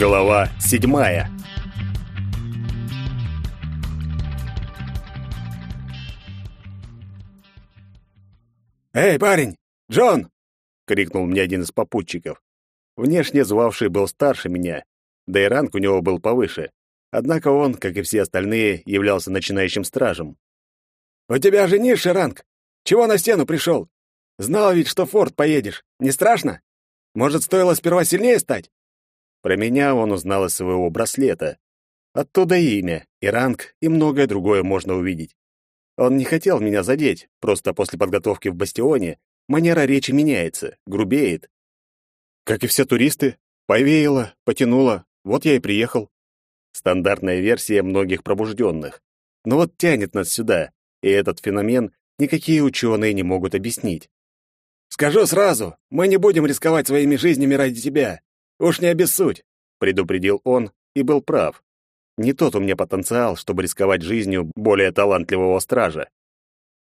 Глава седьмая. «Эй, парень! Джон!» — крикнул мне один из попутчиков. Внешне звавший был старше меня, да и ранг у него был повыше. Однако он, как и все остальные, являлся начинающим стражем. «У тебя же низший ранг! Чего на стену пришел? Знал ведь, что в форт поедешь. Не страшно? Может, стоило сперва сильнее стать?» Про меня он узнал из своего браслета. Оттуда и имя, и ранг, и многое другое можно увидеть. Он не хотел меня задеть, просто после подготовки в бастионе манера речи меняется, грубеет. Как и все туристы, повеяло, потянуло, вот я и приехал. Стандартная версия многих пробужденных. Но вот тянет нас сюда, и этот феномен никакие ученые не могут объяснить. «Скажу сразу, мы не будем рисковать своими жизнями ради тебя. Уж не обессудь», — предупредил он и был прав. Не тот у меня потенциал, чтобы рисковать жизнью более талантливого стража.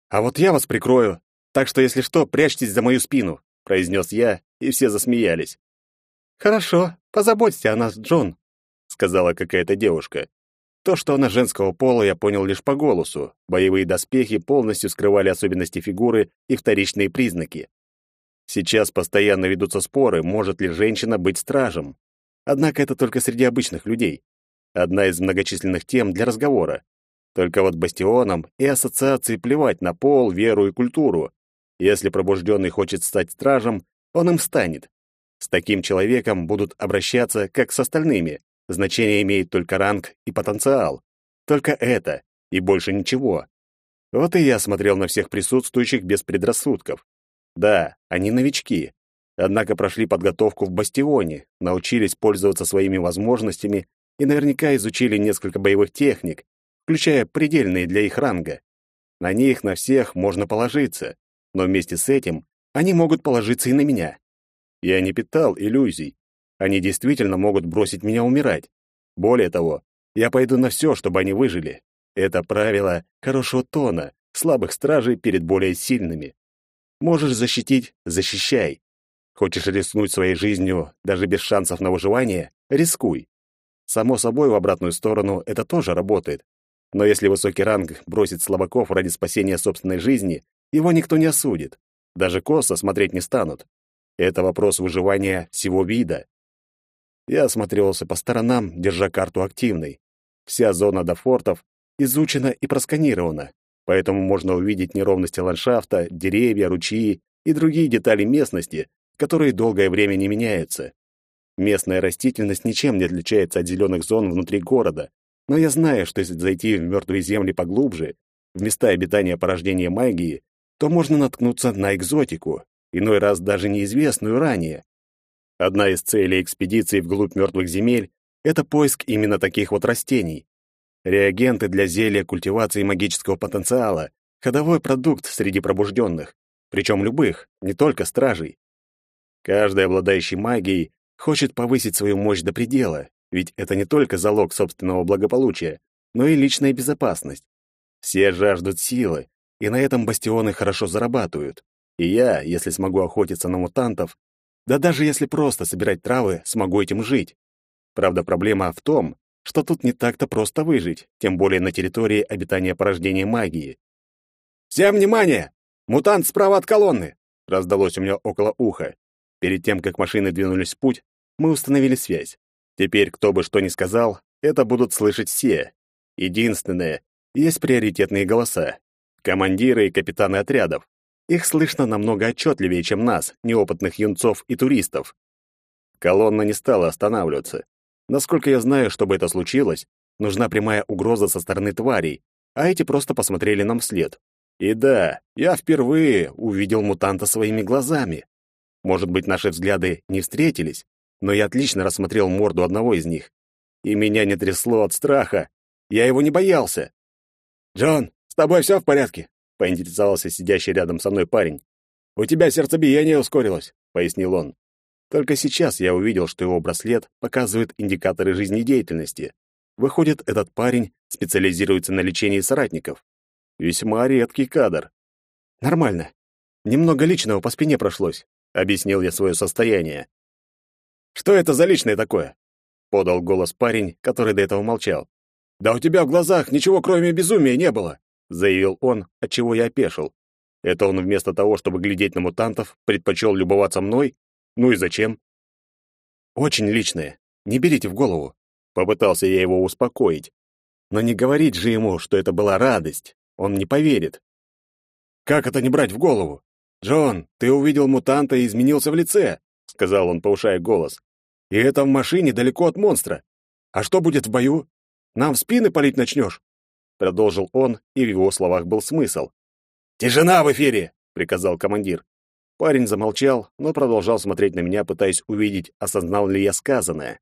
«А вот я вас прикрою, так что, если что, прячьтесь за мою спину», — произнес я, и все засмеялись. «Хорошо, позаботься о нас, Джон», — сказала какая-то девушка. То, что она женского пола, я понял лишь по голосу. Боевые доспехи полностью скрывали особенности фигуры и вторичные признаки. Сейчас постоянно ведутся споры, может ли женщина быть стражем. Однако это только среди обычных людей. Одна из многочисленных тем для разговора. Только вот бастионам и ассоциации плевать на пол, веру и культуру. Если пробужденный хочет стать стражем, он им станет. С таким человеком будут обращаться, как с остальными. Значение имеет только ранг и потенциал. Только это, и больше ничего. Вот и я смотрел на всех присутствующих без предрассудков. Да, они новички. Однако прошли подготовку в бастионе, научились пользоваться своими возможностями и наверняка изучили несколько боевых техник, включая предельные для их ранга. На них, на всех можно положиться, но вместе с этим они могут положиться и на меня. Я не питал иллюзий. Они действительно могут бросить меня умирать. Более того, я пойду на все, чтобы они выжили. Это правило хорошего тона, слабых стражей перед более сильными. Можешь защитить — защищай. Хочешь рискнуть своей жизнью, даже без шансов на выживание — рискуй. Само собой, в обратную сторону это тоже работает. Но если высокий ранг бросит слабаков ради спасения собственной жизни, его никто не осудит. Даже косо смотреть не станут. Это вопрос выживания всего вида. Я осмотрелся по сторонам, держа карту активной. Вся зона до фортов изучена и просканирована, поэтому можно увидеть неровности ландшафта, деревья, ручьи и другие детали местности, которые долгое время не меняются. Местная растительность ничем не отличается от зеленых зон внутри города, но я знаю, что если зайти в мертвые земли поглубже, в места обитания порождения магии, то можно наткнуться на экзотику, иной раз даже неизвестную ранее. Одна из целей экспедиции вглубь мертвых земель — это поиск именно таких вот растений. Реагенты для зелья культивации магического потенциала — ходовой продукт среди пробужденных, причем любых, не только стражей. Каждый, обладающий магией, хочет повысить свою мощь до предела, ведь это не только залог собственного благополучия, но и личная безопасность. Все жаждут силы, и на этом бастионы хорошо зарабатывают. И я, если смогу охотиться на мутантов, да даже если просто собирать травы, смогу этим жить. Правда, проблема в том, что тут не так-то просто выжить, тем более на территории обитания порождения магии. «Всем внимание! Мутант справа от колонны!» раздалось у меня около уха. Перед тем, как машины двинулись в путь, мы установили связь. Теперь, кто бы что ни сказал, это будут слышать все. Единственное, есть приоритетные голоса. Командиры и капитаны отрядов. Их слышно намного отчетливее, чем нас, неопытных юнцов и туристов. Колонна не стала останавливаться. Насколько я знаю, чтобы это случилось, нужна прямая угроза со стороны тварей, а эти просто посмотрели нам вслед. И да, я впервые увидел мутанта своими глазами. Может быть, наши взгляды не встретились, но я отлично рассмотрел морду одного из них. И меня не трясло от страха. Я его не боялся. «Джон, с тобой все в порядке?» — поинтересовался сидящий рядом со мной парень. «У тебя сердцебиение ускорилось», — пояснил он. Только сейчас я увидел, что его браслет показывает индикаторы жизнедеятельности. Выходит, этот парень специализируется на лечении соратников. Весьма редкий кадр. Нормально. Немного личного по спине прошлось, объяснил я свое состояние. Что это за личное такое? — подал голос парень, который до этого молчал. «Да у тебя в глазах ничего кроме безумия не было!» — заявил он, отчего я опешил. Это он вместо того, чтобы глядеть на мутантов, предпочел любоваться мной? Ну и зачем? Очень личное. Не берите в голову. Попытался я его успокоить. Но не говорить же ему, что это была радость. Он не поверит. Как это не брать в голову? Джон, ты увидел мутанта и изменился в лице, сказал он, повышая голос. И это в машине далеко от монстра. А что будет в бою? Нам в спины палить начнешь?» Продолжил он, и в его словах был смысл. «Тишина в эфире!» — приказал командир. Парень замолчал, но продолжал смотреть на меня, пытаясь увидеть, осознал ли я сказанное.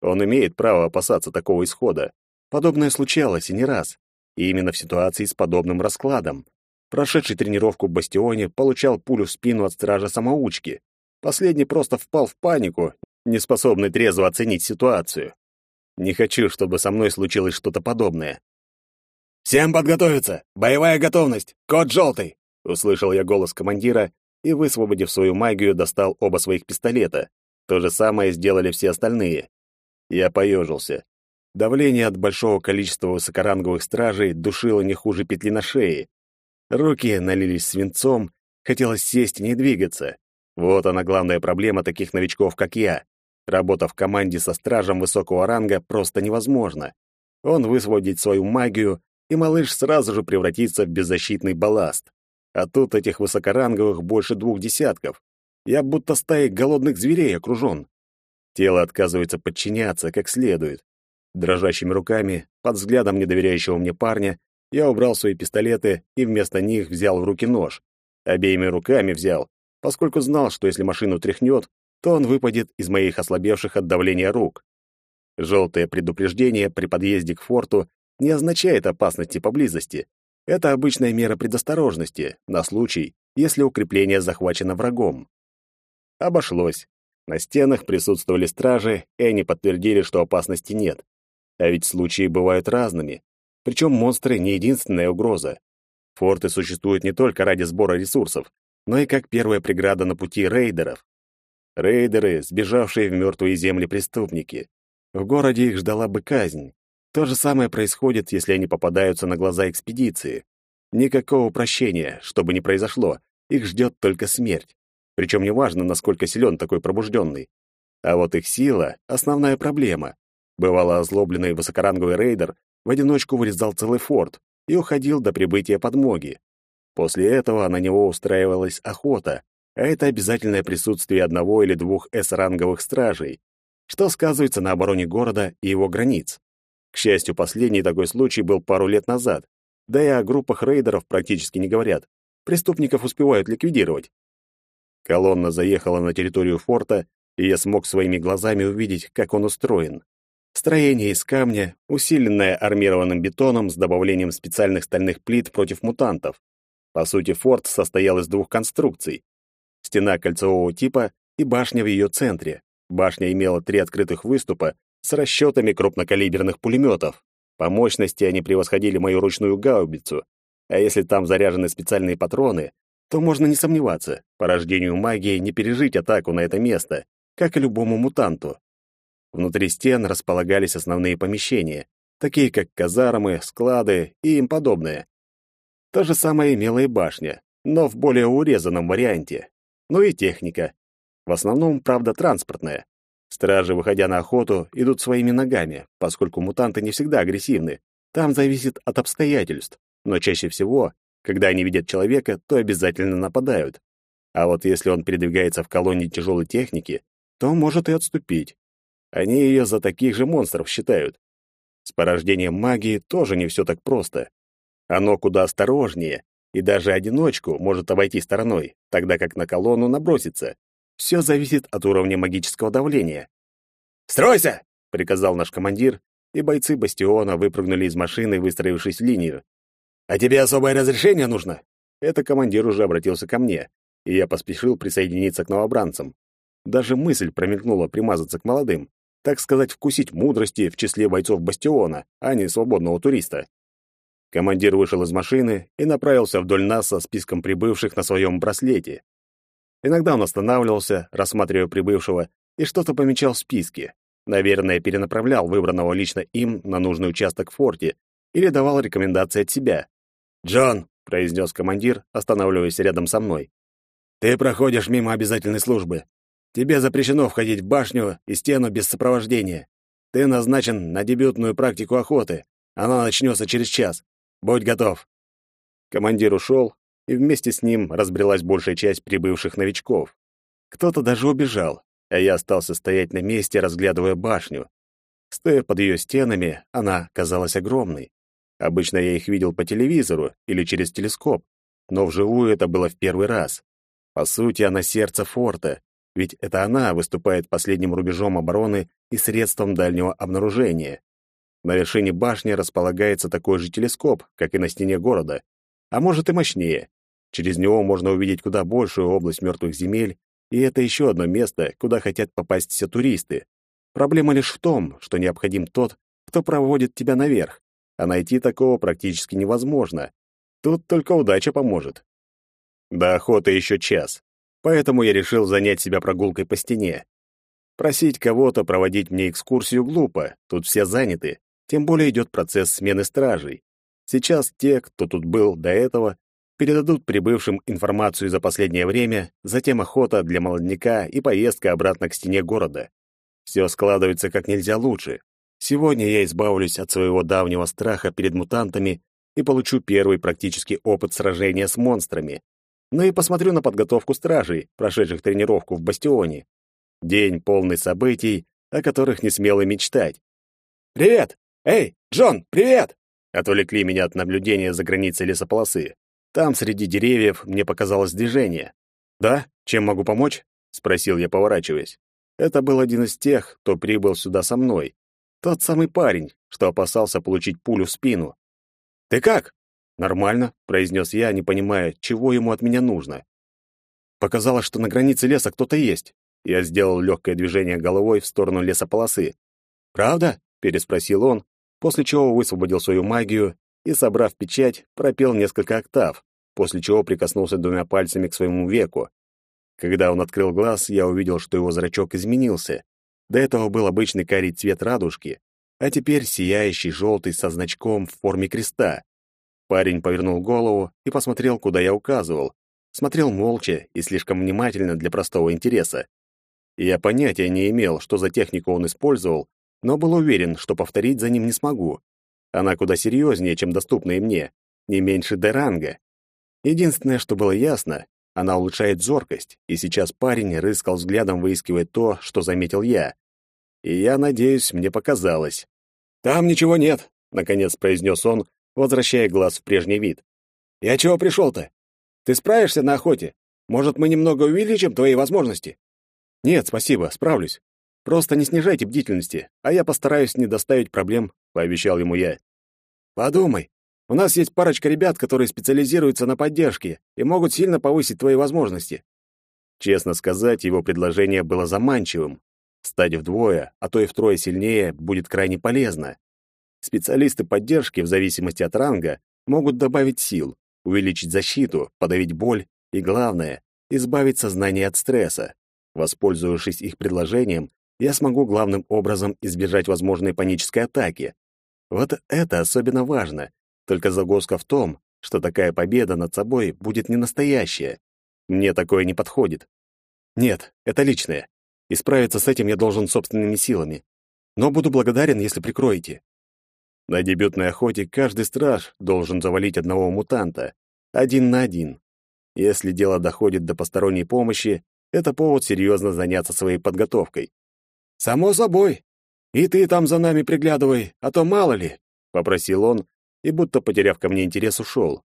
Он имеет право опасаться такого исхода. Подобное случалось и не раз. И именно в ситуации с подобным раскладом. Прошедший тренировку в бастионе получал пулю в спину от стража-самоучки. Последний просто впал в панику, не способный трезво оценить ситуацию. Не хочу, чтобы со мной случилось что-то подобное. «Всем подготовиться! Боевая готовность! Код желтый!» Услышал я голос командира и, высвободив свою магию, достал оба своих пистолета. То же самое сделали все остальные. Я поежился. Давление от большого количества высокоранговых стражей душило не хуже петли на шее. Руки налились свинцом, хотелось сесть и не двигаться. Вот она главная проблема таких новичков, как я. Работа в команде со стражем высокого ранга просто невозможна. Он высвободит свою магию, и малыш сразу же превратится в беззащитный балласт. А тут этих высокоранговых больше двух десятков. Я будто стаей голодных зверей окружен. Тело отказывается подчиняться как следует. Дрожащими руками, под взглядом недоверяющего мне парня, я убрал свои пистолеты и вместо них взял в руки нож. Обеими руками взял, поскольку знал, что если машину тряхнет, то он выпадет из моих ослабевших от давления рук. Желтое предупреждение при подъезде к форту не означает опасности поблизости. Это обычная мера предосторожности на случай, если укрепление захвачено врагом. Обошлось. На стенах присутствовали стражи, и они подтвердили, что опасности нет. А ведь случаи бывают разными. Причем монстры не единственная угроза. Форты существуют не только ради сбора ресурсов, но и как первая преграда на пути рейдеров. Рейдеры, сбежавшие в мертвые земли преступники. В городе их ждала бы казнь. То же самое происходит, если они попадаются на глаза экспедиции. Никакого прощения, что бы ни произошло, их ждет только смерть. Причем неважно, насколько силен такой пробужденный. А вот их сила — основная проблема. Бывало озлобленный высокоранговый рейдер в одиночку вырезал целый форт и уходил до прибытия подмоги. После этого на него устраивалась охота, а это обязательное присутствие одного или двух С-ранговых стражей, что сказывается на обороне города и его границ. К счастью, последний такой случай был пару лет назад. Да и о группах рейдеров практически не говорят. Преступников успевают ликвидировать. Колонна заехала на территорию форта, и я смог своими глазами увидеть, как он устроен. Строение из камня, усиленное армированным бетоном с добавлением специальных стальных плит против мутантов. По сути, форт состоял из двух конструкций. Стена кольцевого типа и башня в ее центре. Башня имела три открытых выступа с расчетами крупнокалиберных пулеметов. По мощности они превосходили мою ручную гаубицу, а если там заряжены специальные патроны, то можно не сомневаться, по рождению магии не пережить атаку на это место, как и любому мутанту. Внутри стен располагались основные помещения, такие как казармы, склады и им подобное. То же самое имела и башня, но в более урезанном варианте. Ну и техника. В основном, правда, транспортная. Стражи, выходя на охоту, идут своими ногами, поскольку мутанты не всегда агрессивны. Там зависит от обстоятельств, но чаще всего, когда они видят человека, то обязательно нападают. А вот если он передвигается в колонии тяжелой техники, то может и отступить. Они ее за таких же монстров считают. С порождением магии тоже не все так просто. Оно куда осторожнее, и даже одиночку может обойти стороной, тогда как на колонну набросится. Все зависит от уровня магического давления. «Стройся!» — приказал наш командир, и бойцы бастиона выпрыгнули из машины, выстроившись в линию. «А тебе особое разрешение нужно?» Это командир уже обратился ко мне, и я поспешил присоединиться к новобранцам. Даже мысль промелькнула примазаться к молодым, так сказать, вкусить мудрости в числе бойцов бастиона, а не свободного туриста. Командир вышел из машины и направился вдоль нас со списком прибывших на своем браслете. Иногда он останавливался, рассматривая прибывшего, и что-то помечал в списке. Наверное, перенаправлял выбранного лично им на нужный участок в форте или давал рекомендации от себя. «Джон», — произнес командир, останавливаясь рядом со мной, «ты проходишь мимо обязательной службы. Тебе запрещено входить в башню и стену без сопровождения. Ты назначен на дебютную практику охоты. Она начнется через час. Будь готов». Командир ушел, и вместе с ним разбрелась большая часть прибывших новичков. Кто-то даже убежал, а я остался стоять на месте, разглядывая башню. Стоя под ее стенами, она казалась огромной. Обычно я их видел по телевизору или через телескоп, но вживую это было в первый раз. По сути, она сердце форта, ведь это она выступает последним рубежом обороны и средством дальнего обнаружения. На вершине башни располагается такой же телескоп, как и на стене города, а может и мощнее. Через него можно увидеть куда большую область мертвых земель, и это еще одно место, куда хотят попасть все туристы. Проблема лишь в том, что необходим тот, кто проводит тебя наверх, а найти такого практически невозможно. Тут только удача поможет. До охоты еще час, поэтому я решил занять себя прогулкой по стене. Просить кого-то проводить мне экскурсию глупо, тут все заняты, тем более идет процесс смены стражей. Сейчас те, кто тут был до этого, передадут прибывшим информацию за последнее время, затем охота для молодняка и поездка обратно к стене города. Все складывается как нельзя лучше. Сегодня я избавлюсь от своего давнего страха перед мутантами и получу первый практический опыт сражения с монстрами. Ну и посмотрю на подготовку стражей, прошедших тренировку в бастионе. День полный событий, о которых не смело мечтать. «Привет! Эй, Джон, привет!» Отвлекли меня от наблюдения за границей лесополосы. Там, среди деревьев, мне показалось движение. «Да? Чем могу помочь?» — спросил я, поворачиваясь. Это был один из тех, кто прибыл сюда со мной. Тот самый парень, что опасался получить пулю в спину. «Ты как?» «Нормально», — произнес я, не понимая, чего ему от меня нужно. Показалось, что на границе леса кто-то есть. Я сделал легкое движение головой в сторону лесополосы. «Правда?» — переспросил он, после чего высвободил свою магию и, собрав печать, пропел несколько октав, после чего прикоснулся двумя пальцами к своему веку. Когда он открыл глаз, я увидел, что его зрачок изменился. До этого был обычный карий цвет радужки, а теперь сияющий желтый со значком в форме креста. Парень повернул голову и посмотрел, куда я указывал. Смотрел молча и слишком внимательно для простого интереса. Я понятия не имел, что за технику он использовал, но был уверен, что повторить за ним не смогу. Она куда серьезнее, чем доступная мне, не меньше Деранга. Единственное, что было ясно, она улучшает зоркость, и сейчас парень рыскал взглядом, выискивая то, что заметил я. И я надеюсь, мне показалось. «Там ничего нет», — наконец произнес он, возвращая глаз в прежний вид. «Я чего пришел-то? Ты справишься на охоте? Может, мы немного увеличим твои возможности?» «Нет, спасибо, справлюсь. Просто не снижайте бдительности, а я постараюсь не доставить проблем», — пообещал ему я. «Подумай, у нас есть парочка ребят, которые специализируются на поддержке и могут сильно повысить твои возможности». Честно сказать, его предложение было заманчивым. Стать вдвое, а то и втрое сильнее будет крайне полезно. Специалисты поддержки, в зависимости от ранга, могут добавить сил, увеличить защиту, подавить боль и, главное, избавить сознание от стресса. Воспользовавшись их предложением, я смогу главным образом избежать возможной панической атаки. Вот это особенно важно. Только загвоздка в том, что такая победа над собой будет не настоящая. Мне такое не подходит. Нет, это личное. И справиться с этим я должен собственными силами. Но буду благодарен, если прикроете. На дебютной охоте каждый страж должен завалить одного мутанта, один на один. Если дело доходит до посторонней помощи, это повод серьезно заняться своей подготовкой. «Само собой. И ты там за нами приглядывай, а то мало ли», — попросил он, и, будто потеряв ко мне интерес, ушел.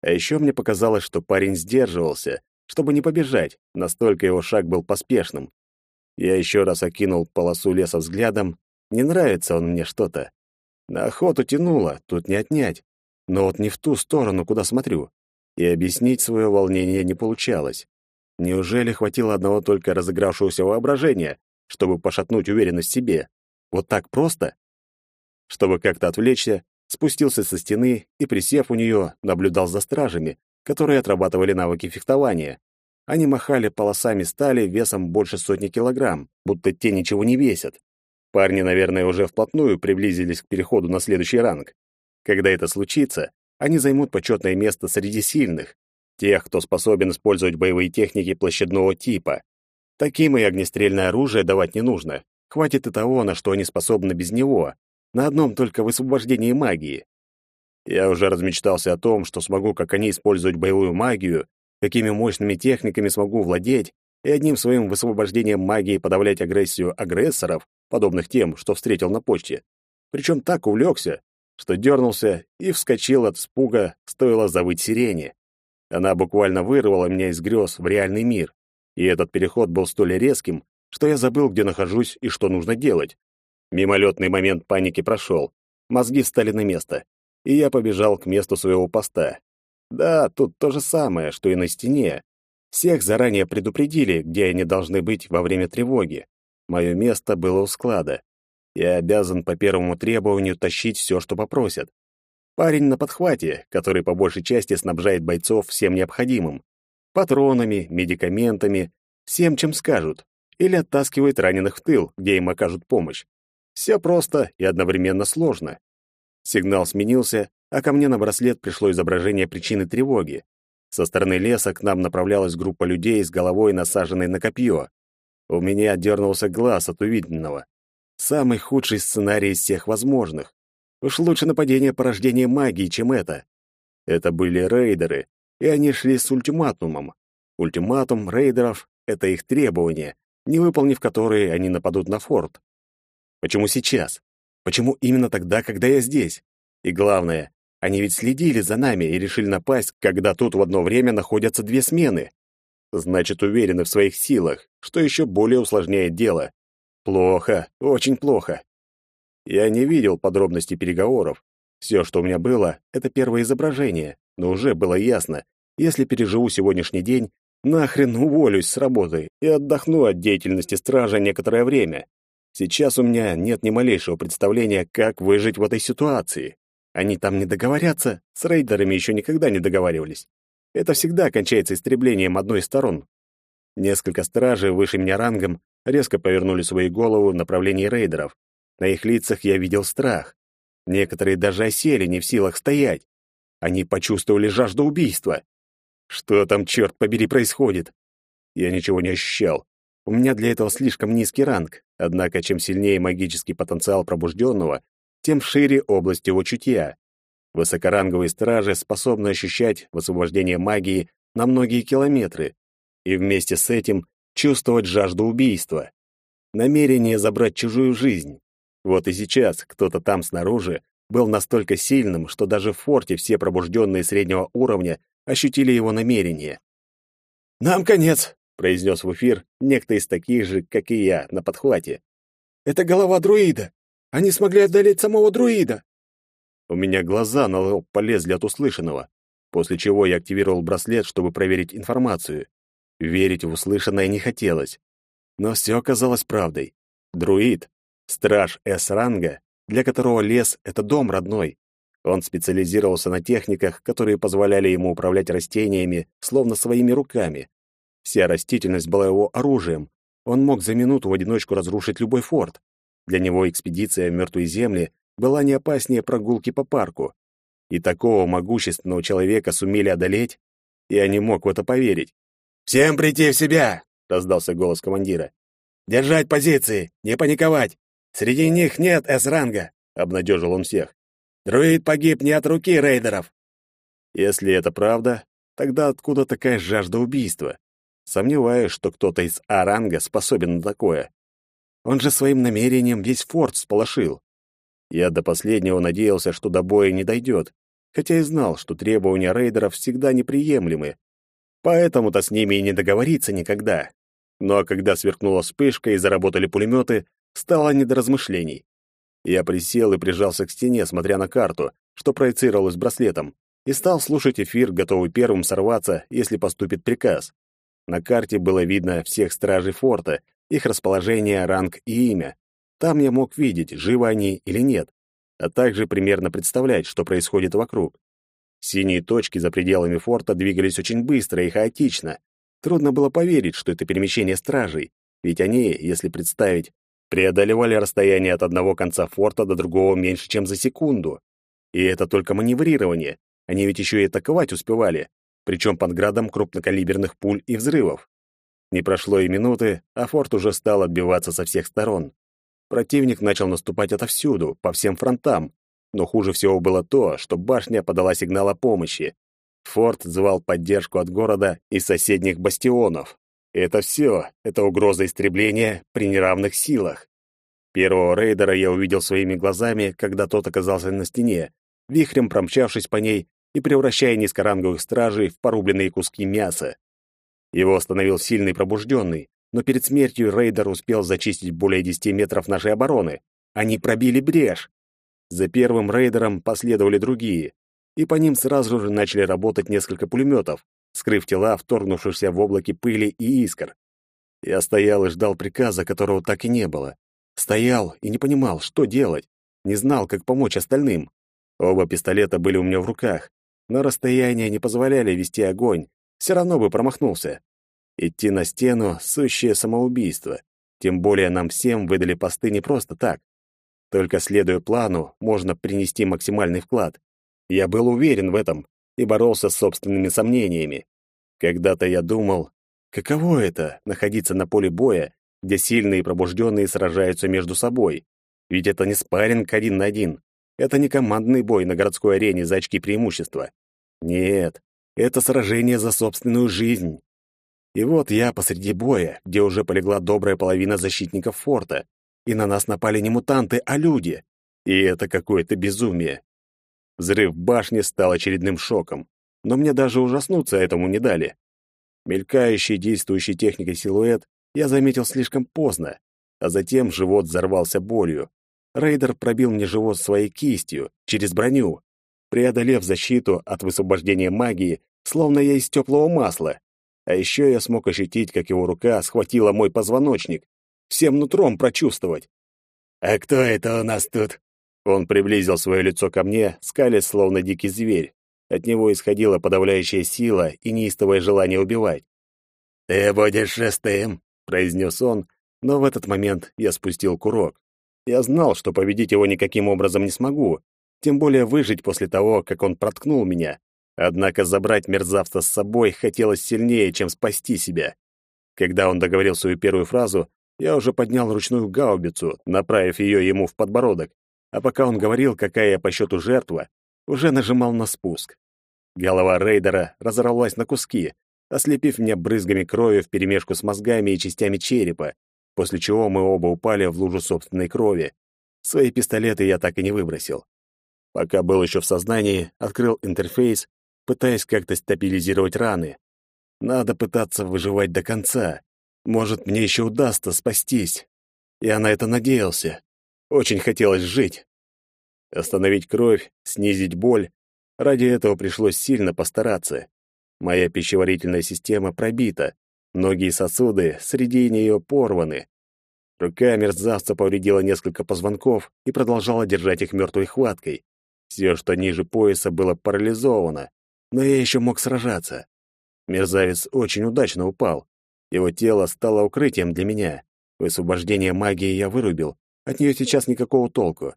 А еще мне показалось, что парень сдерживался, чтобы не побежать, настолько его шаг был поспешным. Я еще раз окинул полосу леса взглядом. Не нравится он мне что-то. На охоту тянуло, тут не отнять. Но вот не в ту сторону, куда смотрю. И объяснить свое волнение не получалось. Неужели хватило одного только разыгравшегося воображения, чтобы пошатнуть уверенность в себе? Вот так просто? Чтобы как-то отвлечься, спустился со стены и, присев у нее, наблюдал за стражами, которые отрабатывали навыки фехтования. Они махали полосами стали весом больше сотни килограмм, будто те ничего не весят. Парни, наверное, уже вплотную приблизились к переходу на следующий ранг. Когда это случится, они займут почетное место среди сильных, тех, кто способен использовать боевые техники площадного типа. Таким и огнестрельное оружие давать не нужно. Хватит и того, на что они способны без него, на одном только высвобождении магии. Я уже размечтался о том, что смогу, как они, использовать боевую магию, какими мощными техниками смогу владеть, и одним своим высвобождением магии подавлять агрессию агрессоров, подобных тем, что встретил на почте. Причем так увлекся, что дернулся и вскочил от испуга, стоило завыть сирене. Она буквально вырвала меня из грез в реальный мир, и этот переход был столь резким, что я забыл, где нахожусь и что нужно делать. Мимолетный момент паники прошел, мозги встали на место, и я побежал к месту своего поста. Да, тут то же самое, что и на стене. Всех заранее предупредили, где они должны быть во время тревоги. Мое место было у склада. Я обязан по первому требованию тащить все, что попросят. Парень на подхвате, который по большей части снабжает бойцов всем необходимым. Патронами, медикаментами, всем, чем скажут. Или оттаскивает раненых в тыл, где им окажут помощь. Все просто и одновременно сложно. Сигнал сменился, а ко мне на браслет пришло изображение причины тревоги. Со стороны леса к нам направлялась группа людей с головой, насаженной на копье. У меня дернулся глаз от увиденного. Самый худший сценарий из всех возможных. Уж лучше нападение порождения магии, чем это. Это были рейдеры, и они шли с ультиматумом. Ультиматум рейдеров — это их требования, не выполнив которые, они нападут на форт. Почему сейчас? Почему именно тогда, когда я здесь? И главное, они ведь следили за нами и решили напасть, когда тут в одно время находятся две смены. Значит, уверены в своих силах, что еще более усложняет дело. Плохо, очень плохо. Я не видел подробностей переговоров. Все, что у меня было, это первое изображение, но уже было ясно, если переживу сегодняшний день, нахрен уволюсь с работы и отдохну от деятельности стража некоторое время. Сейчас у меня нет ни малейшего представления, как выжить в этой ситуации. Они там не договорятся, с рейдерами еще никогда не договаривались. Это всегда кончается истреблением одной из сторон. Несколько стражей выше меня рангом резко повернули свои головы в направлении рейдеров. На их лицах я видел страх. Некоторые даже осели, не в силах стоять. Они почувствовали жажду убийства. Что там, черт побери, происходит? Я ничего не ощущал. У меня для этого слишком низкий ранг, однако чем сильнее магический потенциал пробужденного, тем шире область его чутья. Высокоранговые стражи способны ощущать высвобождение магии на многие километры и вместе с этим чувствовать жажду убийства, намерение забрать чужую жизнь. Вот и сейчас кто-то там снаружи был настолько сильным, что даже в форте все пробужденные среднего уровня ощутили его намерение. «Нам конец!» произнес в эфир некто из таких же, как и я, на подхвате. «Это голова друида! Они смогли одолеть самого друида!» У меня глаза на лоб полезли от услышанного, после чего я активировал браслет, чтобы проверить информацию. Верить в услышанное не хотелось. Но все оказалось правдой. Друид — страж С-ранга, для которого лес — это дом родной. Он специализировался на техниках, которые позволяли ему управлять растениями, словно своими руками. Вся растительность была его оружием. Он мог за минуту в одиночку разрушить любой форт. Для него экспедиция в мертвые земли была не опаснее прогулки по парку. И такого могущественного человека сумели одолеть, я не мог в это поверить. «Всем прийти в себя!» — раздался голос командира. «Держать позиции, не паниковать! Среди них нет С-ранга!» — обнадежил он всех. «Друид погиб не от руки рейдеров!» Если это правда, тогда откуда такая жажда убийства? Сомневаюсь, что кто-то из Аранга способен на такое. Он же своим намерением весь форт сполошил. Я до последнего надеялся, что до боя не дойдет, хотя и знал, что требования рейдеров всегда неприемлемы. Поэтому-то с ними и не договориться никогда. Ну а когда сверкнула вспышка и заработали пулеметы, стало не до размышлений. Я присел и прижался к стене, смотря на карту, что проецировалось браслетом, и стал слушать эфир, готовый первым сорваться, если поступит приказ. На карте было видно всех стражей форта, их расположение, ранг и имя. Там я мог видеть, живы они или нет, а также примерно представлять, что происходит вокруг. Синие точки за пределами форта двигались очень быстро и хаотично. Трудно было поверить, что это перемещение стражей, ведь они, если представить, преодолевали расстояние от одного конца форта до другого меньше, чем за секунду. И это только маневрирование. Они ведь еще и атаковать успевали, причем под градом крупнокалиберных пуль и взрывов. Не прошло и минуты, а форт уже стал отбиваться со всех сторон. Противник начал наступать отовсюду, по всем фронтам, но хуже всего было то, что башня подала сигнал о помощи. Форт звал поддержку от города и соседних бастионов. Это все, это угроза истребления при неравных силах. Первого рейдера я увидел своими глазами, когда тот оказался на стене, вихрем промчавшись по ней и превращая низкоранговых стражей в порубленные куски мяса. Его остановил сильный пробужденный, но перед смертью рейдер успел зачистить более 10 метров нашей обороны. Они пробили брешь. За первым рейдером последовали другие, и по ним сразу же начали работать несколько пулеметов, скрыв тела, вторгнувшихся в облаке пыли и искр. Я стоял и ждал приказа, которого так и не было. Стоял и не понимал, что делать, не знал, как помочь остальным. Оба пистолета были у меня в руках, но расстояния не позволяли вести огонь, все равно бы промахнулся. Идти на стену — сущее самоубийство. Тем более нам всем выдали посты не просто так. Только следуя плану, можно принести максимальный вклад. Я был уверен в этом и боролся с собственными сомнениями. Когда-то я думал, каково это — находиться на поле боя, где сильные и пробужденные сражаются между собой. Ведь это не спарринг один на один. Это не командный бой на городской арене за очки преимущества. Нет, это сражение за собственную жизнь. И вот я посреди боя, где уже полегла добрая половина защитников форта, и на нас напали не мутанты, а люди. И это какое-то безумие. Взрыв башни стал очередным шоком, но мне даже ужаснуться этому не дали. Мелькающий действующий техникой силуэт я заметил слишком поздно, а затем живот взорвался болью. Рейдер пробил мне живот своей кистью, через броню. Преодолев защиту от высвобождения магии, словно я из теплого масла. А еще я смог ощутить, как его рука схватила мой позвоночник. Всем нутром прочувствовать. «А кто это у нас тут?» Он приблизил свое лицо ко мне, скалясь, словно дикий зверь. От него исходила подавляющая сила и неистовое желание убивать. «Ты будешь шестым», — произнес он, но в этот момент я спустил курок. Я знал, что победить его никаким образом не смогу, тем более выжить после того, как он проткнул меня. Однако забрать мерзавца с собой хотелось сильнее, чем спасти себя. Когда он договорил свою первую фразу, я уже поднял ручную гаубицу, направив ее ему в подбородок, а пока он говорил, какая я по счету жертва, уже нажимал на спуск. Голова рейдера разорвалась на куски, ослепив меня брызгами крови вперемешку с мозгами и частями черепа, после чего мы оба упали в лужу собственной крови. Свои пистолеты я так и не выбросил. Пока был еще в сознании, открыл интерфейс пытаясь как-то стабилизировать раны. Надо пытаться выживать до конца. Может, мне еще удастся спастись. Я на это надеялся. Очень хотелось жить. Остановить кровь, снизить боль. Ради этого пришлось сильно постараться. Моя пищеварительная система пробита. Многие сосуды среди нее порваны. Рука мерзавца повредила несколько позвонков и продолжала держать их мертвой хваткой. Все, что ниже пояса, было парализовано но я еще мог сражаться. Мерзавец очень удачно упал. Его тело стало укрытием для меня. Высвобождение магии я вырубил. От нее сейчас никакого толку.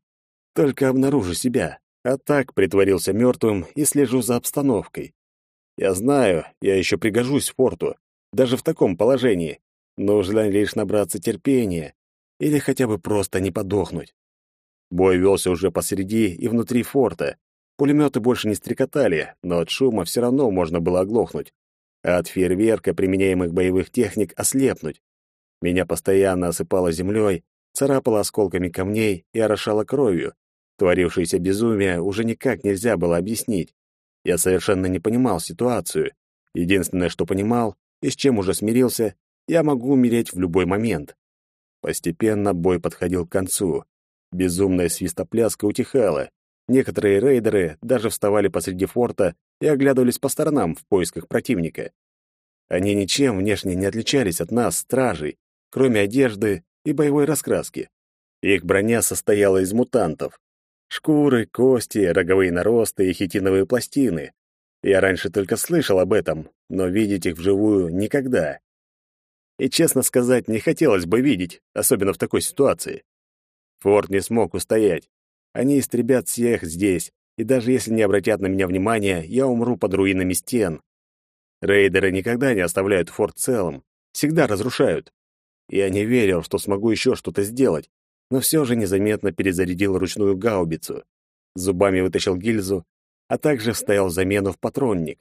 Только обнаружу себя. А так притворился мертвым и слежу за обстановкой. Я знаю, я еще пригожусь форту, даже в таком положении. Нужно лишь набраться терпения или хотя бы просто не подохнуть. Бой велся уже посреди и внутри форта, Пулеметы больше не стрекотали, но от шума все равно можно было оглохнуть, а от фейерверка применяемых боевых техник ослепнуть. Меня постоянно осыпало землей, царапало осколками камней и орошало кровью. Творившееся безумие уже никак нельзя было объяснить. Я совершенно не понимал ситуацию. Единственное, что понимал, и с чем уже смирился, я могу умереть в любой момент. Постепенно бой подходил к концу. Безумная свистопляска утихала. Некоторые рейдеры даже вставали посреди форта и оглядывались по сторонам в поисках противника. Они ничем внешне не отличались от нас, стражей, кроме одежды и боевой раскраски. Их броня состояла из мутантов. Шкуры, кости, роговые наросты и хитиновые пластины. Я раньше только слышал об этом, но видеть их вживую никогда. и, честно сказать, не хотелось бы видеть, особенно в такой ситуации. Форт не смог устоять. Они истребят всех здесь, и даже если не обратят на меня внимания, я умру под руинами стен. Рейдеры никогда не оставляют форт целым, всегда разрушают. Я не верил, что смогу еще что-то сделать, но все же незаметно перезарядил ручную гаубицу. Зубами вытащил гильзу, а также вставил замену в патронник.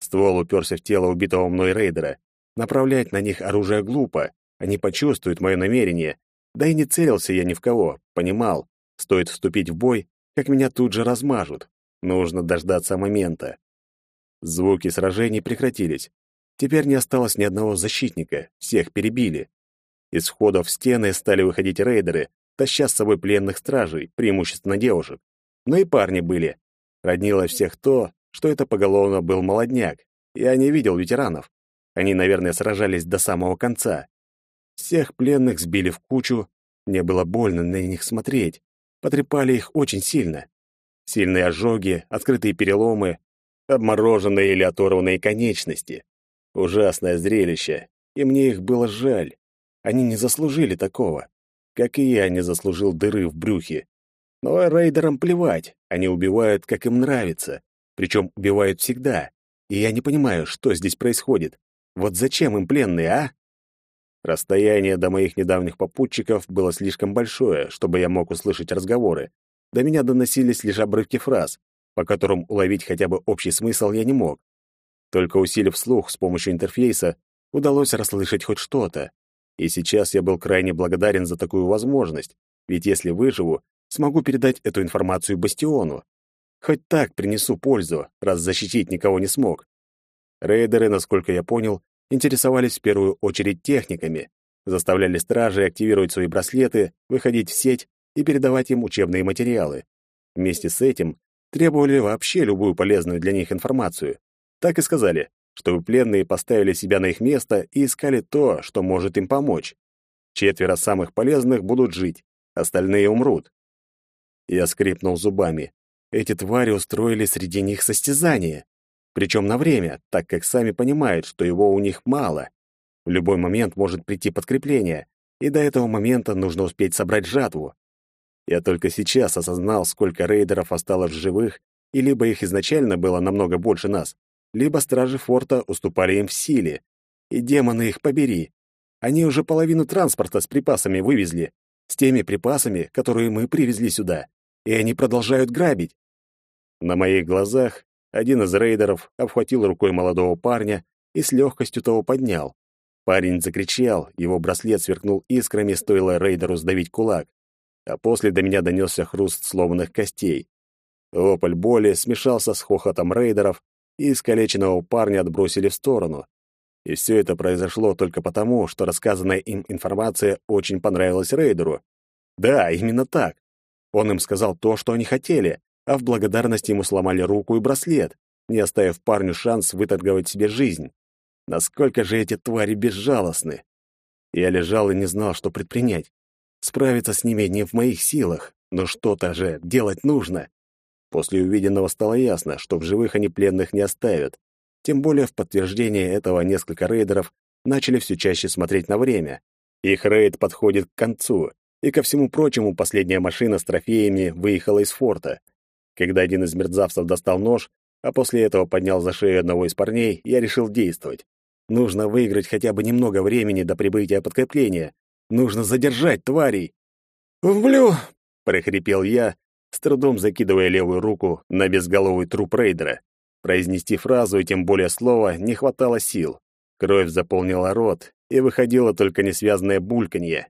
Ствол уперся в тело убитого мной рейдера. Направлять на них оружие глупо, они почувствуют мое намерение. Да и не целился я ни в кого, понимал, стоит вступить в бой, как меня тут же размажут. Нужно дождаться момента. Звуки сражений прекратились. Теперь не осталось ни одного защитника, всех перебили. Из входов в стены стали выходить рейдеры, таща с собой пленных стражей, преимущественно девушек. Но и парни были. Роднило всех то, что это поголовно был молодняк. Я не видел ветеранов. Они, наверное, сражались до самого конца. Всех пленных сбили в кучу. Мне было больно на них смотреть. Потрепали их очень сильно. Сильные ожоги, открытые переломы, обмороженные или оторванные конечности. Ужасное зрелище, и мне их было жаль. Они не заслужили такого. Как и я не заслужил дыры в брюхе. Но рейдерам плевать, они убивают, как им нравится. Причем убивают всегда. И я не понимаю, что здесь происходит. Вот зачем им пленные, а? Расстояние до моих недавних попутчиков было слишком большое, чтобы я мог услышать разговоры. До меня доносились лишь обрывки фраз, по которым уловить хотя бы общий смысл я не мог. Только усилив слух с помощью интерфейса, удалось расслышать хоть что-то. И сейчас я был крайне благодарен за такую возможность, ведь если выживу, смогу передать эту информацию Бастиону. Хоть так принесу пользу, раз защитить никого не смог. Рейдеры, насколько я понял, интересовались в первую очередь техниками, заставляли стражей активировать свои браслеты, выходить в сеть и передавать им учебные материалы. Вместе с этим требовали вообще любую полезную для них информацию. Так и сказали, чтобы пленные поставили себя на их место и искали то, что может им помочь. Четверо самых полезных будут жить, остальные умрут. Я скрипнул зубами. Эти твари устроили среди них состязание. Причем на время, так как сами понимают, что его у них мало. В любой момент может прийти подкрепление, и до этого момента нужно успеть собрать жатву. Я только сейчас осознал, сколько рейдеров осталось живых, и либо их изначально было намного больше нас, либо стражи форта уступали им в силе. И демоны их побери. Они уже половину транспорта с припасами вывезли, с теми припасами, которые мы привезли сюда, и они продолжают грабить. На моих глазах один из рейдеров обхватил рукой молодого парня и с легкостью того поднял. Парень закричал, его браслет сверкнул искрами, стоило рейдеру сдавить кулак. А после до меня донесся хруст сломанных костей. Вопль боли смешался с хохотом рейдеров, и искалеченного парня отбросили в сторону. И все это произошло только потому, что рассказанная им информация очень понравилась рейдеру. Да, именно так. Он им сказал то, что они хотели, а в благодарность ему сломали руку и браслет, не оставив парню шанс выторговать себе жизнь. Насколько же эти твари безжалостны! Я лежал и не знал, что предпринять. Справиться с ними не в моих силах, но что-то же делать нужно. После увиденного стало ясно, что в живых они пленных не оставят. Тем более в подтверждение этого несколько рейдеров начали все чаще смотреть на время. Их рейд подходит к концу, и ко всему прочему последняя машина с трофеями выехала из форта. Когда один из мерзавцев достал нож, а после этого поднял за шею одного из парней, я решил действовать. Нужно выиграть хотя бы немного времени до прибытия подкрепления. Нужно задержать тварей. «Вблю!» — прохрипел я, с трудом закидывая левую руку на безголовый труп рейдера. Произнести фразу и тем более слово не хватало сил. Кровь заполнила рот, и выходило только несвязное бульканье.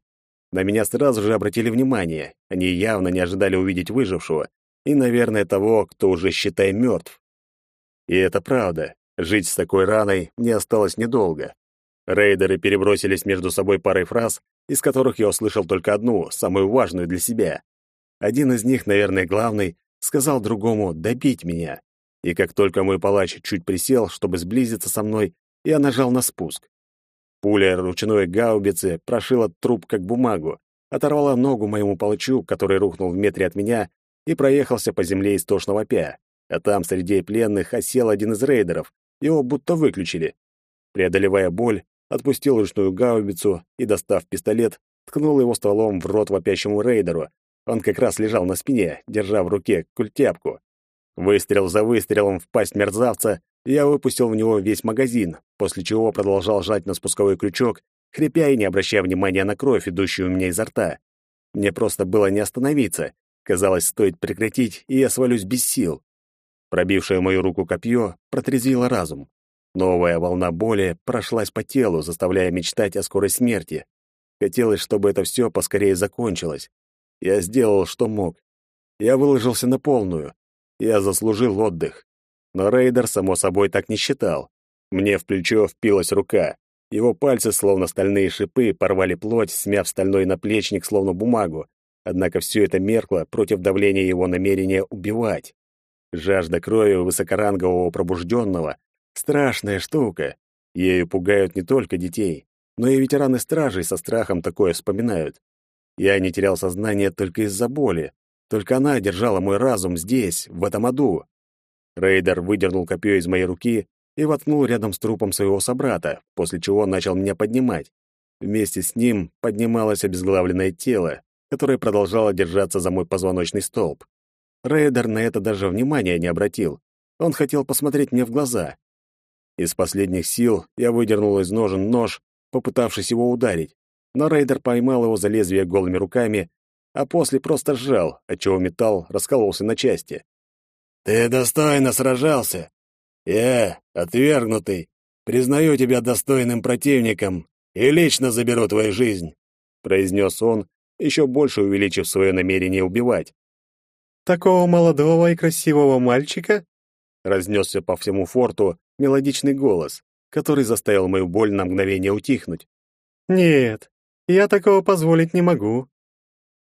На меня сразу же обратили внимание. Они явно не ожидали увидеть выжившего, и, наверное, того, кто уже, считай, мертв. И это правда. Жить с такой раной мне осталось недолго. Рейдеры перебросились между собой парой фраз, из которых я услышал только одну, самую важную для себя. Один из них, наверное, главный, сказал другому «добить меня». И как только мой палач чуть присел, чтобы сблизиться со мной, я нажал на спуск. Пуля ручной гаубицы прошила труп как бумагу, оторвала ногу моему палачу, который рухнул в метре от меня, и проехался по земле истошно вопя. А там среди пленных осел один из рейдеров, его будто выключили. Преодолевая боль, отпустил ручную гаубицу и, достав пистолет, ткнул его стволом в рот вопящему рейдеру. Он как раз лежал на спине, держа в руке культяпку. Выстрел за выстрелом в пасть мерзавца, я выпустил в него весь магазин, после чего продолжал жать на спусковой крючок, хрипя и не обращая внимания на кровь, идущую у меня изо рта. Мне просто было не остановиться. Казалось, стоит прекратить, и я свалюсь без сил. Пробившее мою руку копье протрезвило разум. Новая волна боли прошлась по телу, заставляя мечтать о скорой смерти. Хотелось, чтобы это все поскорее закончилось. Я сделал, что мог. Я выложился на полную. Я заслужил отдых. Но рейдер, само собой, так не считал. Мне в плечо впилась рука. Его пальцы, словно стальные шипы, порвали плоть, смяв стальной наплечник, словно бумагу. Однако все это меркло против давления его намерения убивать. Жажда крови высокорангового пробужденного — страшная штука. Ею пугают не только детей, но и ветераны стражей со страхом такое вспоминают. Я не терял сознание только из-за боли. Только она держала мой разум здесь, в этом аду. Рейдер выдернул копье из моей руки и воткнул рядом с трупом своего собрата, после чего начал меня поднимать. Вместе с ним поднималось обезглавленное тело, которое продолжало держаться за мой позвоночный столб. Рейдер на это даже внимания не обратил. Он хотел посмотреть мне в глаза. Из последних сил я выдернул из ножен нож, попытавшись его ударить, но Рейдер поймал его за лезвие голыми руками, а после просто сжал, отчего металл раскололся на части. «Ты достойно сражался. Я, отвергнутый, признаю тебя достойным противником и лично заберу твою жизнь», произнес он, еще больше увеличив свое намерение убивать. «Такого молодого и красивого мальчика?» разнесся по всему форту мелодичный голос, который заставил мою боль на мгновение утихнуть. «Нет, я такого позволить не могу».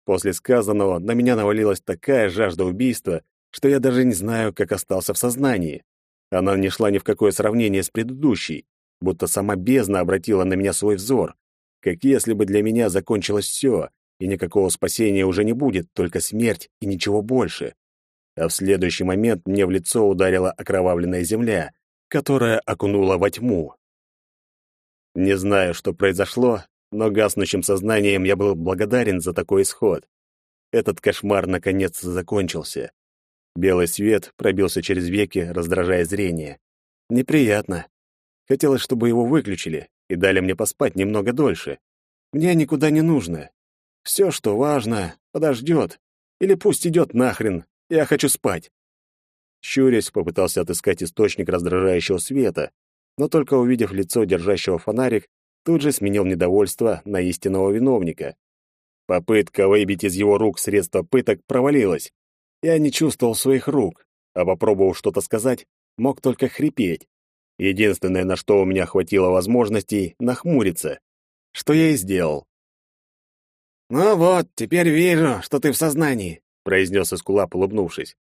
После сказанного на меня навалилась такая жажда убийства, что я даже не знаю, как остался в сознании. Она не шла ни в какое сравнение с предыдущей, будто сама бездна обратила на меня свой взор, как если бы для меня закончилось все, и никакого спасения уже не будет, только смерть и ничего больше. А в следующий момент мне в лицо ударила окровавленная земля, которая окунула во тьму. Не знаю, что произошло, но гаснущим сознанием я был благодарен за такой исход. Этот кошмар наконец закончился. Белый свет пробился через веки, раздражая зрение. Неприятно. Хотелось, чтобы его выключили и дали мне поспать немного дольше. Мне никуда не нужно. Все, что важно, подождет. Или пусть идет нахрен. Я хочу спать. Щурясь, попытался отыскать источник раздражающего света, но только увидев лицо держащего фонарик, тут же сменил недовольство на истинного виновника. Попытка выбить из его рук средства пыток провалилась. Я не чувствовал своих рук, а попробовав что-то сказать, мог только хрипеть. Единственное, на что у меня хватило возможностей, нахмуриться. Что я и сделал. «Ну вот, теперь вижу, что ты в сознании», — произнес Эскулап, улыбнувшись.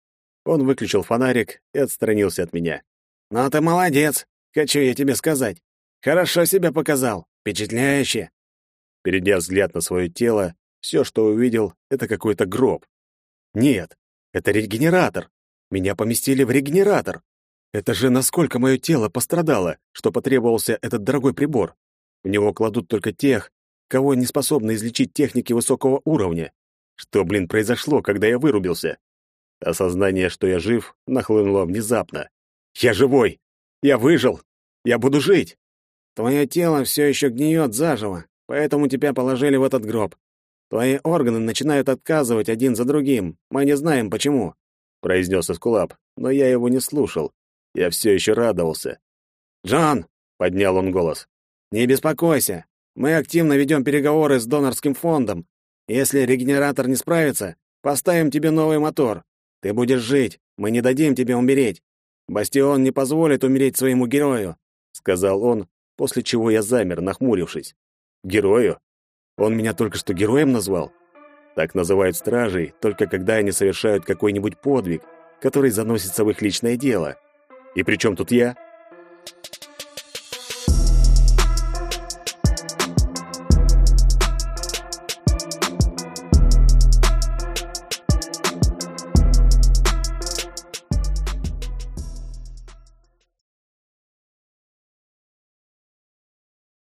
Он выключил фонарик и отстранился от меня. «Ну ты молодец, хочу я тебе сказать. Хорошо себя показал, впечатляюще». Перейдя взгляд на свое тело, все, что увидел, это какой-то гроб. Нет, это регенератор. Меня поместили в регенератор. Это же насколько мое тело пострадало, что потребовался этот дорогой прибор. В него кладут только тех, кого не способны излечить техники высокого уровня. Что, блин, произошло, когда я вырубился? Осознание, что я жив, нахлынуло внезапно. Я живой! Я выжил! Я буду жить! Твое тело все еще гниет заживо, поэтому тебя положили в этот гроб. Твои органы начинают отказывать один за другим. Мы не знаем, почему», — произнес Эскулап, но я его не слушал. Я все еще радовался. «Джон!» — поднял он голос. «Не беспокойся. Мы активно ведем переговоры с донорским фондом. Если регенератор не справится, поставим тебе новый мотор. Ты будешь жить, мы не дадим тебе умереть. Бастион не позволит умереть своему герою», — сказал он, после чего я замер, нахмурившись. «Герою? Он меня только что героем назвал? Так называют стражей, только когда они совершают какой-нибудь подвиг, который заносится в их личное дело. И при чем тут я?»